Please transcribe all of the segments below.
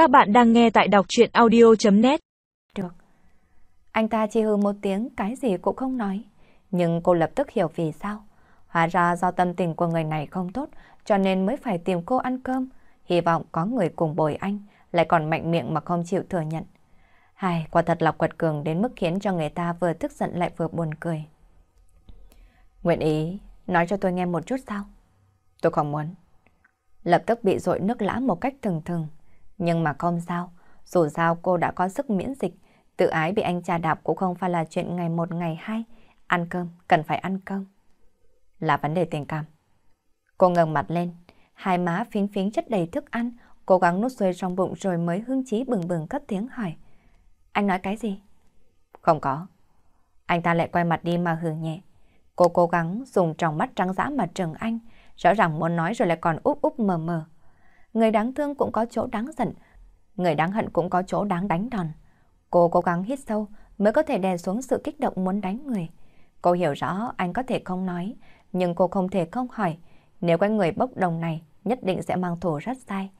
Các bạn đang nghe tại đọc chuyện audio.net Được. Anh ta chỉ hư một tiếng cái gì cũng không nói. Nhưng cô lập tức hiểu vì sao. Hóa ra do tâm tình của người này không tốt cho nên mới phải tìm cô ăn cơm. Hy vọng có người cùng bồi anh lại còn mạnh miệng mà không chịu thừa nhận. Hai, quả thật là quật cường đến mức khiến cho người ta vừa tức giận lại vừa buồn cười. Nguyện ý, nói cho tôi nghe một chút sao? Tôi không muốn. Lập tức bị dội nước lã một cách thường thường. Nhưng mà không sao, dù sao cô đã có sức miễn dịch, tự ái bị anh cha đạp cũng không phải là chuyện ngày một ngày hai. Ăn cơm, cần phải ăn cơm. Là vấn đề tình cảm. Cô ngẩng mặt lên, hai má phiến phiến chất đầy thức ăn, cố gắng nuốt xuôi trong bụng rồi mới hưng trí bừng bừng cất tiếng hỏi. Anh nói cái gì? Không có. Anh ta lại quay mặt đi mà hừ nhẹ. Cô cố gắng dùng tròng mắt trắng dã mà trừng anh, rõ ràng muốn nói rồi lại còn úp úp mờ mờ. Người đáng thương cũng có chỗ đáng giận, người đáng hận cũng có chỗ đáng đánh đòn. Cô cố gắng hít sâu mới có thể đè xuống sự kích động muốn đánh người. Cô hiểu rõ anh có thể không nói, nhưng cô không thể không hỏi. Nếu quen người bốc đồng này nhất định sẽ mang thù rất sai.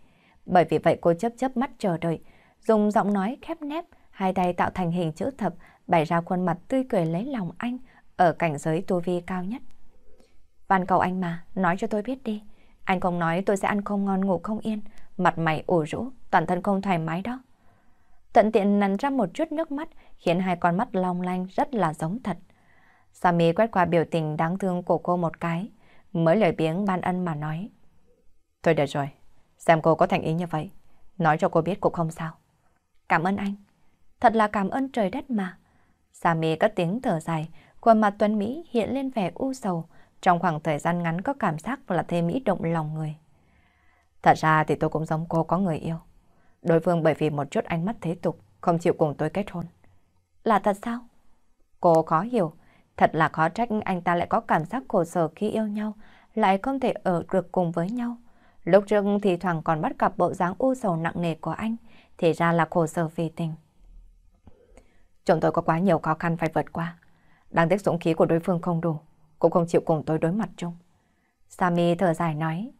Bởi vì vậy cô chấp chấp mắt chờ đợi, dùng giọng nói khép nép, hai tay tạo thành hình chữ thập, bày ra khuôn mặt tươi cười lấy lòng anh ở cảnh giới tu vi cao nhất. Van cầu anh mà, nói cho tôi biết đi. Anh không nói tôi sẽ ăn không ngon ngủ không yên, mặt mày ủ rũ, toàn thân không thoải mái đó. Tận tiện nắn ra một chút nước mắt, khiến hai con mắt long lanh rất là giống thật. Sammy quét qua biểu tình đáng thương của cô một cái, mới lời biếng ban ân mà nói. Thôi được rồi, xem cô có thành ý như vậy, nói cho cô biết cũng không sao. Cảm ơn anh, thật là cảm ơn trời đất mà. Sammy cất tiếng thở dài, khuôn mặt tuấn Mỹ hiện lên vẻ u sầu, trong khoảng thời gian ngắn có cảm giác là thêm Mỹ động lòng người. Thật ra thì tôi cũng giống cô có người yêu. Đối phương bởi vì một chút ánh mắt thế tục, không chịu cùng tôi kết hôn. Là thật sao? Cô khó hiểu, thật là khó trách anh ta lại có cảm giác khổ sở khi yêu nhau, lại không thể ở được cùng với nhau. Lúc trước thì thoảng còn bắt gặp bộ dáng u sầu nặng nề của anh, thì ra là khổ sở vì tình. Chúng tôi có quá nhiều khó khăn phải vượt qua. Đáng tiếc dũng khí của đối phương không đủ cũng không chịu cùng tôi đối mặt chung. Sami thở dài nói.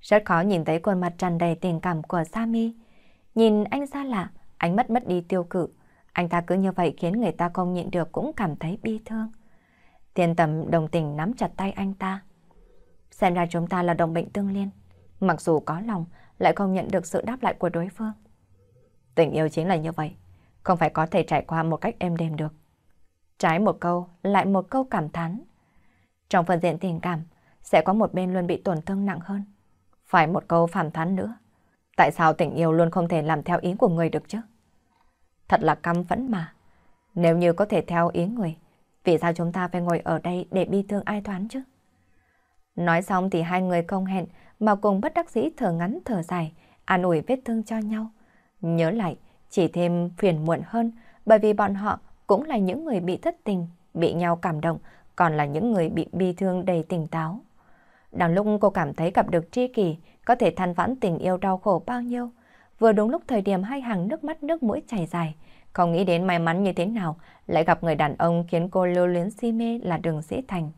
Rất khó nhìn thấy khuôn mặt tràn đầy tình cảm của Sami. Nhìn anh xa lạ, ánh mắt mất đi tiêu cự. Anh ta cứ như vậy khiến người ta không nhịn được cũng cảm thấy bi thương. Thiên tầm đồng tình nắm chặt tay anh ta. Xem ra chúng ta là đồng bệnh tương liên. Mặc dù có lòng, lại không nhận được sự đáp lại của đối phương. Tình yêu chính là như vậy. Không phải có thể trải qua một cách êm đềm được. Trái một câu, lại một câu cảm thán. Trong phần diện tình cảm, sẽ có một bên luôn bị tổn thương nặng hơn. Phải một câu phản thán nữa. Tại sao tình yêu luôn không thể làm theo ý của người được chứ? Thật là căm phẫn mà. Nếu như có thể theo ý người, vì sao chúng ta phải ngồi ở đây để bi thương ai thoán chứ? Nói xong thì hai người không hẹn mà cùng bất đắc dĩ thở ngắn thở dài, an ủi vết thương cho nhau. Nhớ lại, chỉ thêm phiền muộn hơn bởi vì bọn họ cũng là những người bị thất tình, bị nhau cảm động, còn là những người bị bi thương đầy tỉnh táo. Đang lúc cô cảm thấy gặp được tri kỷ, có thể than vãn tình yêu đau khổ bao nhiêu. Vừa đúng lúc thời điểm hai hàng nước mắt nước mũi chảy dài, không nghĩ đến may mắn như thế nào, lại gặp người đàn ông khiến cô lưu luyến si mê là đường sĩ thành.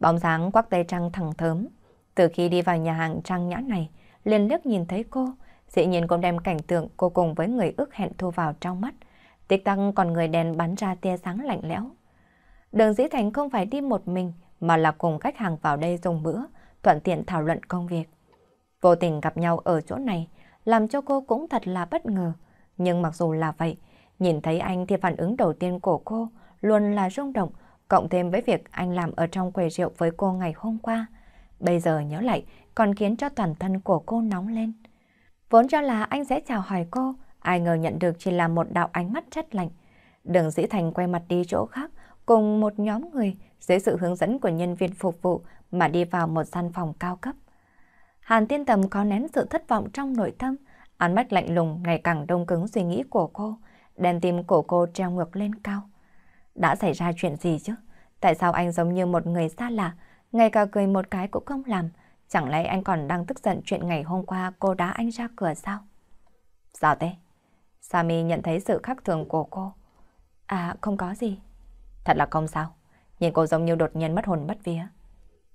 Bóng dáng quắc tay trăng thẳng thớm. Từ khi đi vào nhà hàng trăng nhã này, liền liếc nhìn thấy cô, dĩ nhiên cũng đem cảnh tượng cô cùng với người ước hẹn thu vào trong mắt. Tích tăng còn người đèn bắn ra tia sáng lạnh lẽo. Đường Dĩ Thành không phải đi một mình mà là cùng khách hàng vào đây dùng bữa, thuận tiện thảo luận công việc. Vô tình gặp nhau ở chỗ này, làm cho cô cũng thật là bất ngờ. Nhưng mặc dù là vậy, nhìn thấy anh thì phản ứng đầu tiên của cô luôn là rung động, cộng thêm với việc anh làm ở trong quầy rượu với cô ngày hôm qua. Bây giờ nhớ lại còn khiến cho toàn thân của cô nóng lên. Vốn cho là anh sẽ chào hỏi cô, ai ngờ nhận được chỉ là một đạo ánh mắt chất lạnh. Đường Dĩ Thành quay mặt đi chỗ khác, cùng một nhóm người dưới sự hướng dẫn của nhân viên phục vụ mà đi vào một gian phòng cao cấp. Hàn Tiên Tầm có nén sự thất vọng trong nội tâm, ánh mắt lạnh lùng ngày càng đông cứng suy nghĩ của cô, đèn tim của cô treo ngược lên cao. Đã xảy ra chuyện gì chứ? Tại sao anh giống như một người xa lạ, ngay cả cười một cái cũng không làm? Chẳng lẽ anh còn đang tức giận chuyện ngày hôm qua cô đá anh ra cửa sao? Sao thế? Sami nhận thấy sự khác thường của cô. À, không có gì. Thật là không sao. Nhìn cô giống như đột nhiên mất hồn mất vía.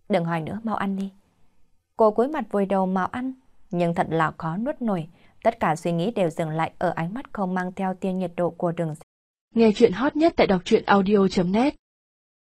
Đừng hỏi nữa, mau ăn đi. Cô cúi mặt vùi đầu mau ăn, nhưng thật là khó nuốt nổi, Tất cả suy nghĩ đều dừng lại ở ánh mắt không mang theo tiên nhiệt độ của đường Nghe chuyện hot nhất tại đọc truyện audio.net